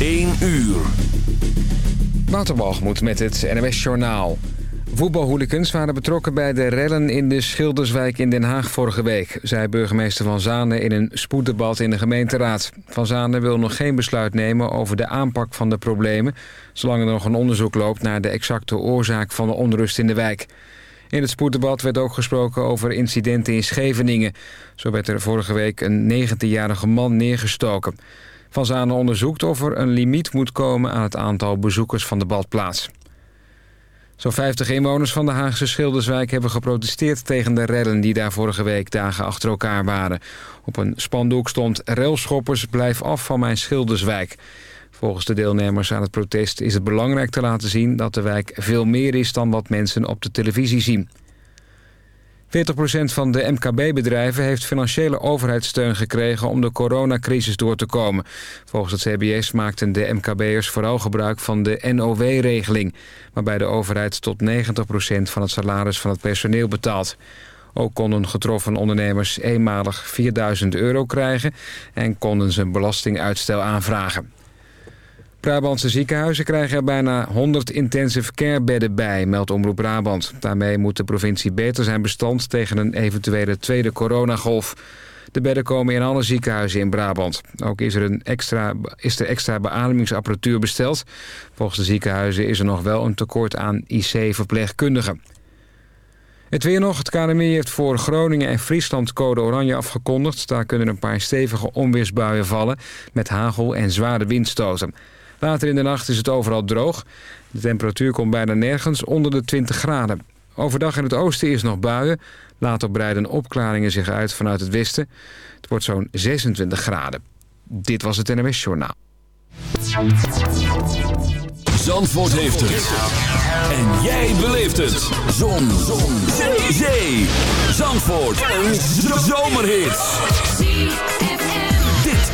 1 uur. Waterwalgemoed met het NWS Journaal. Voetbalhooligans waren betrokken bij de rellen in de Schilderswijk in Den Haag vorige week... zei burgemeester Van Zanen in een spoeddebat in de gemeenteraad. Van Zanen wil nog geen besluit nemen over de aanpak van de problemen... zolang er nog een onderzoek loopt naar de exacte oorzaak van de onrust in de wijk. In het spoeddebat werd ook gesproken over incidenten in Scheveningen. Zo werd er vorige week een 19-jarige man neergestoken. Van Zanen onderzoekt of er een limiet moet komen aan het aantal bezoekers van de badplaats. Zo'n 50 inwoners van de Haagse Schilderswijk hebben geprotesteerd tegen de rellen die daar vorige week dagen achter elkaar waren. Op een spandoek stond railschoppers blijf af van mijn Schilderswijk. Volgens de deelnemers aan het protest is het belangrijk te laten zien dat de wijk veel meer is dan wat mensen op de televisie zien. 40% van de MKB-bedrijven heeft financiële overheidssteun gekregen om de coronacrisis door te komen. Volgens het CBS maakten de MKB'ers vooral gebruik van de NOW-regeling, waarbij de overheid tot 90% van het salaris van het personeel betaalt. Ook konden getroffen ondernemers eenmalig 4000 euro krijgen en konden ze belastinguitstel aanvragen. Brabantse ziekenhuizen krijgen er bijna 100 intensive care bedden bij, meldt Omroep Brabant. Daarmee moet de provincie beter zijn bestand tegen een eventuele tweede coronagolf. De bedden komen in alle ziekenhuizen in Brabant. Ook is er, een extra, is er extra beademingsapparatuur besteld. Volgens de ziekenhuizen is er nog wel een tekort aan IC-verpleegkundigen. Het weer nog. Het KNMI heeft voor Groningen en Friesland code oranje afgekondigd. Daar kunnen een paar stevige onweersbuien vallen met hagel en zware windstoten. Later in de nacht is het overal droog. De temperatuur komt bijna nergens onder de 20 graden. Overdag in het oosten is nog buien. Later breiden opklaringen zich uit vanuit het westen. Het wordt zo'n 26 graden. Dit was het NMS Journaal. Zandvoort heeft het. En jij beleeft het. Zon. Zon. Zee. Zee. Zandvoort. Een zomerhit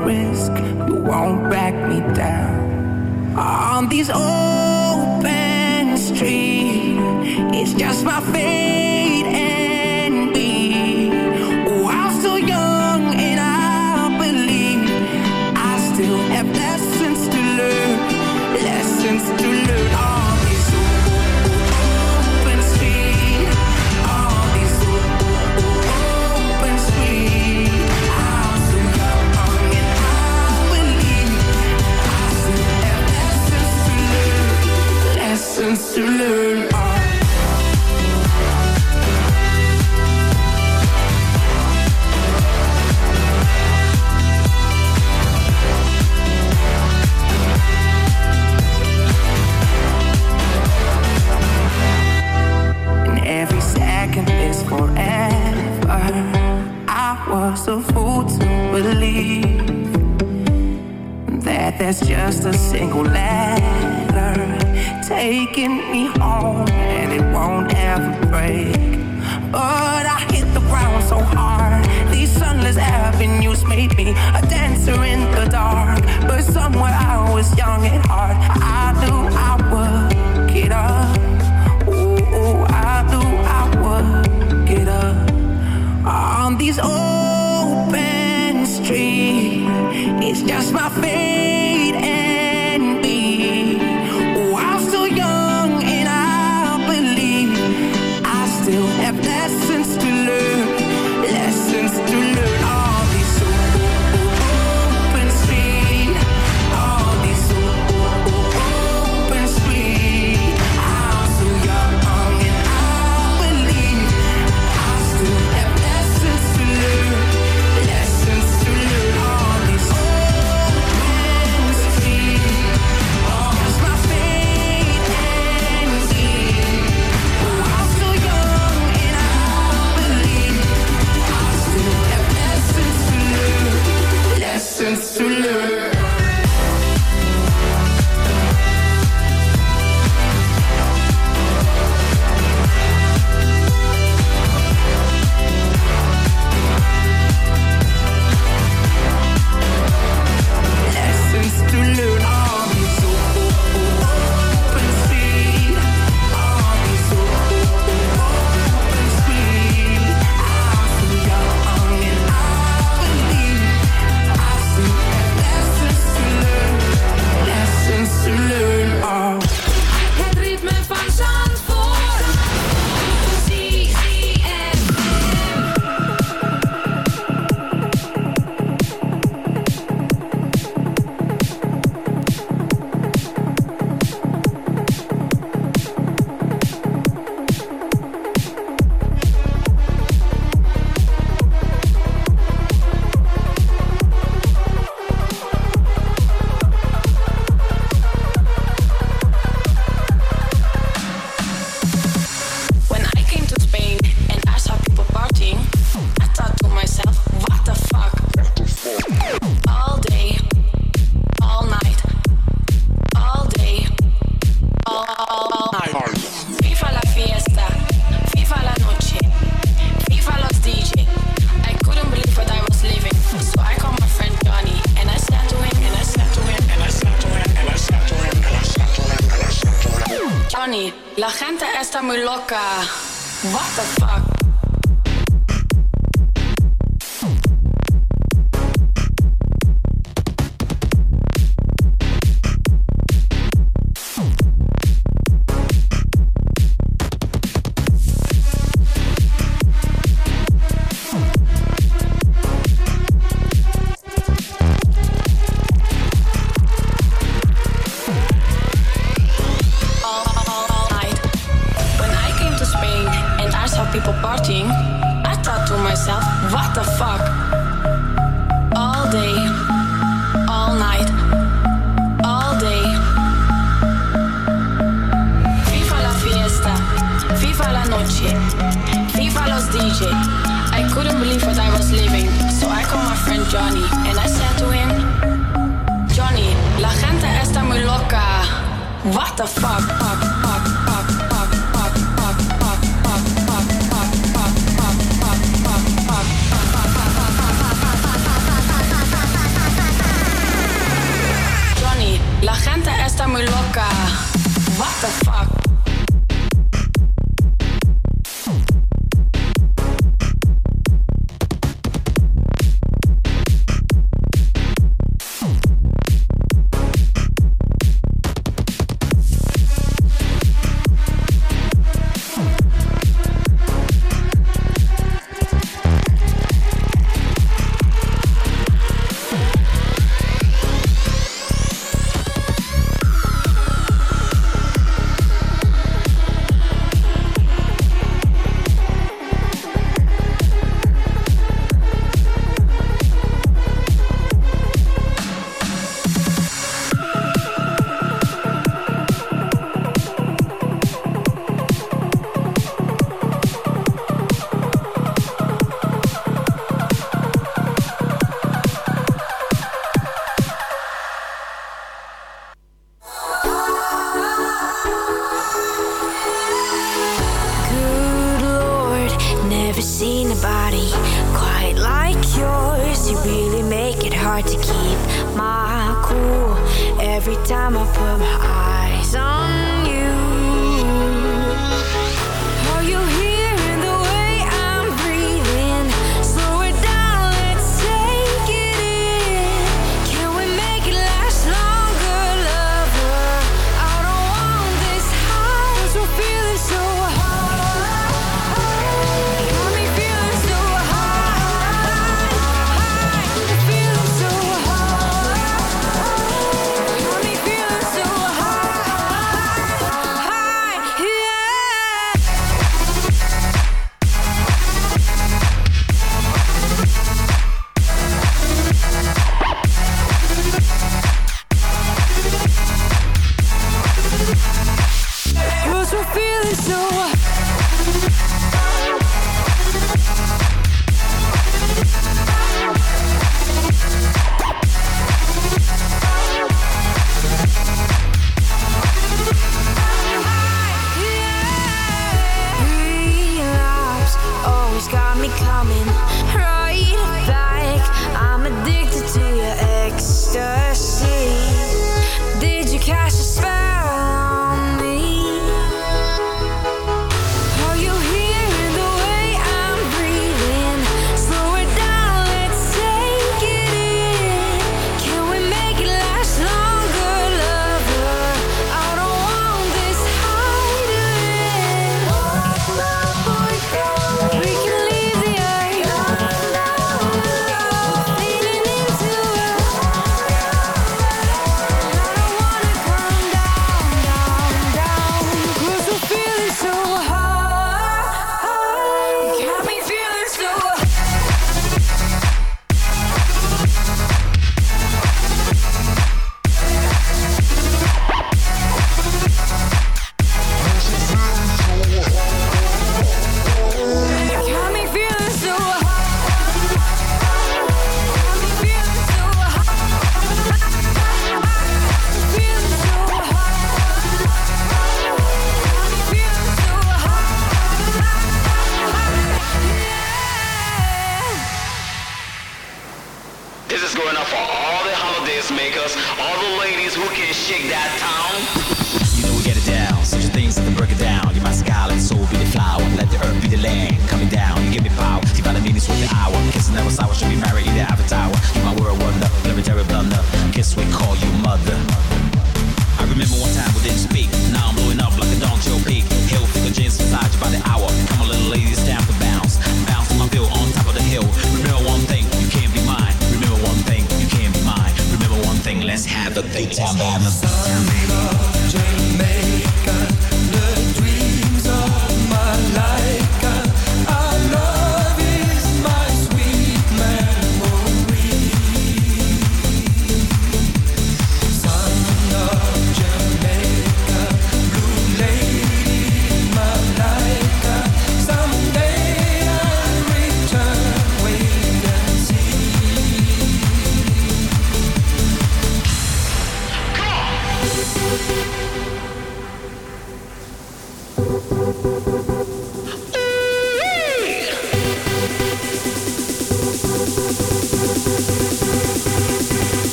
risk, you won't back me down. On these open streets, it's just my face. sous le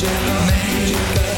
magic, magic.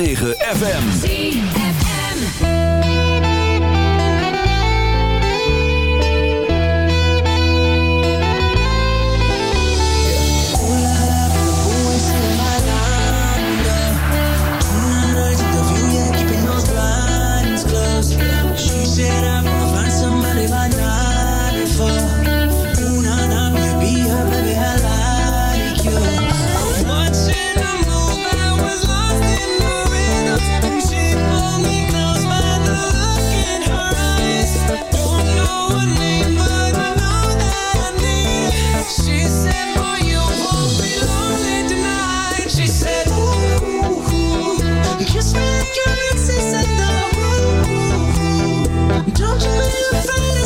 106.9 Don't you be afraid.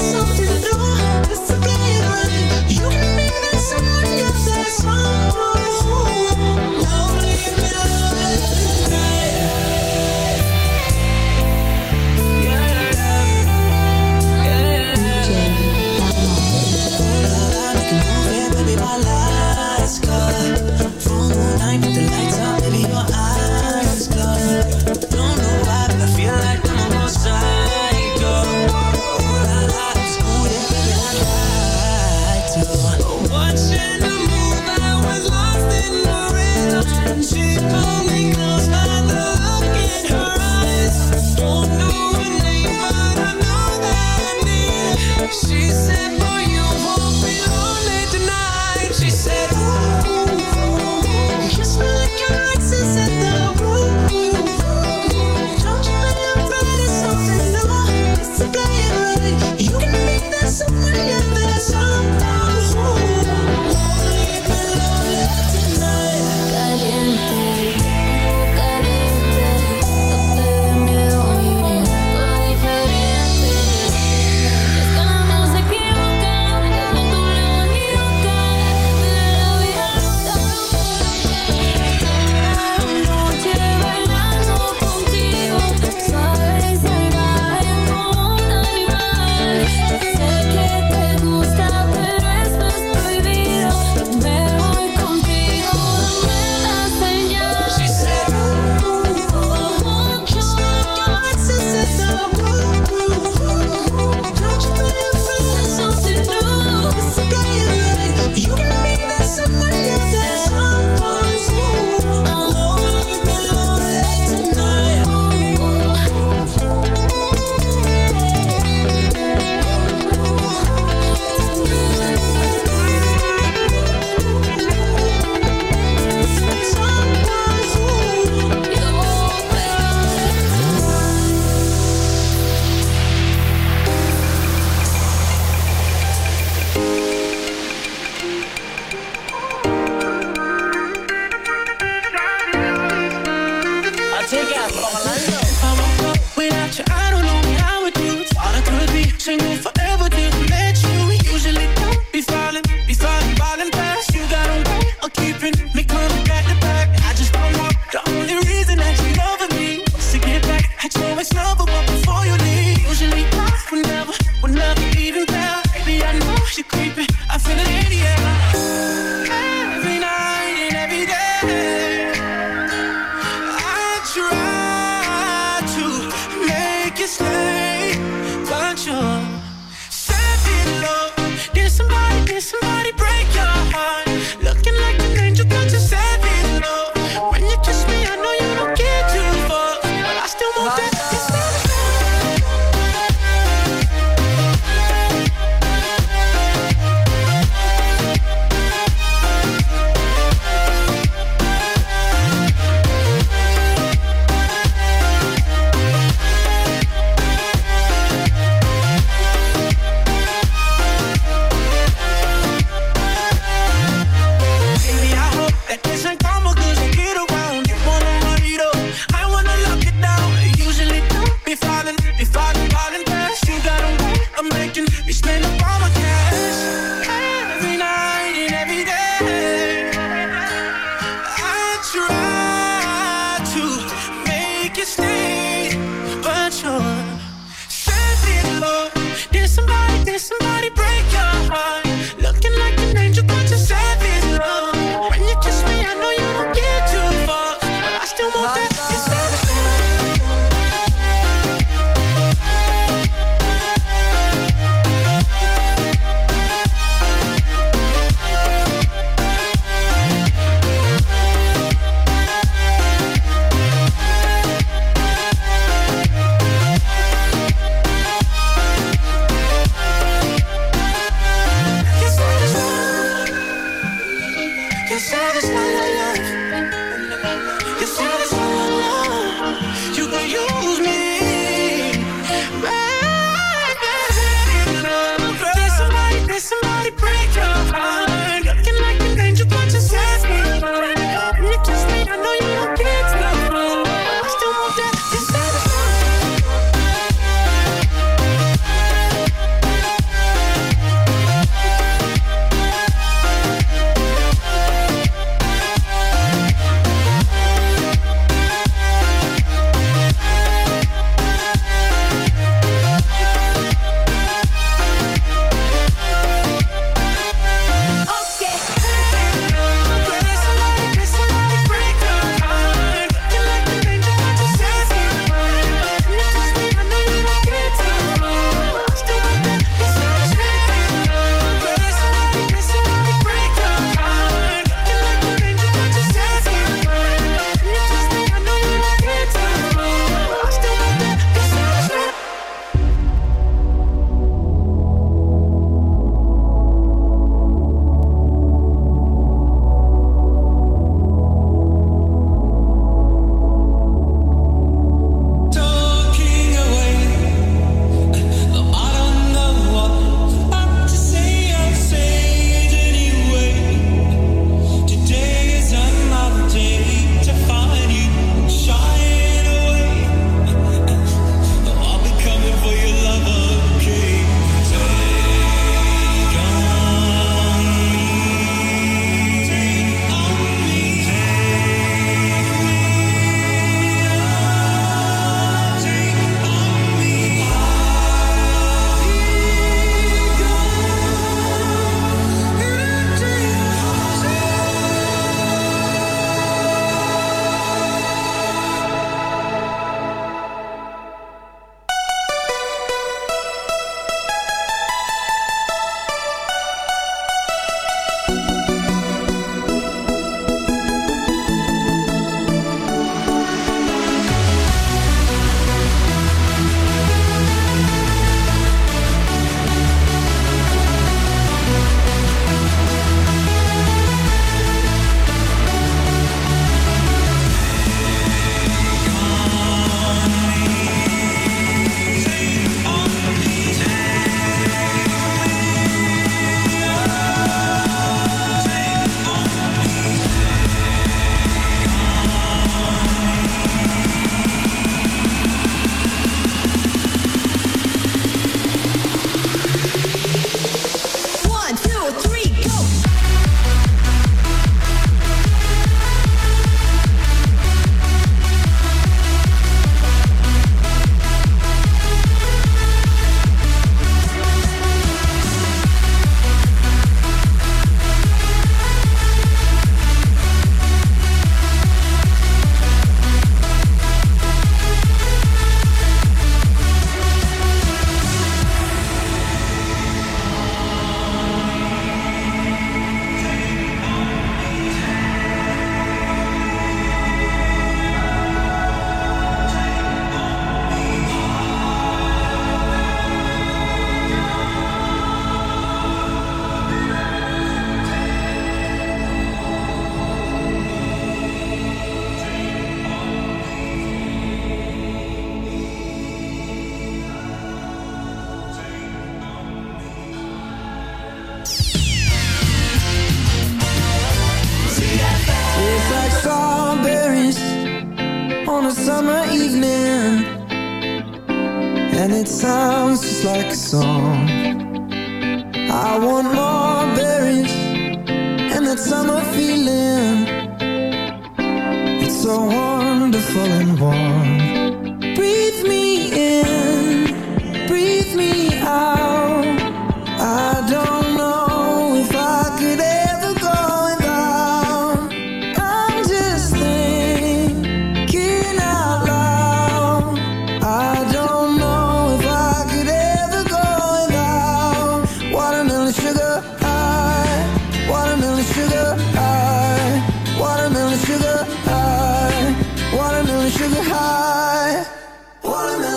Sugar high,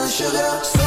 sugar.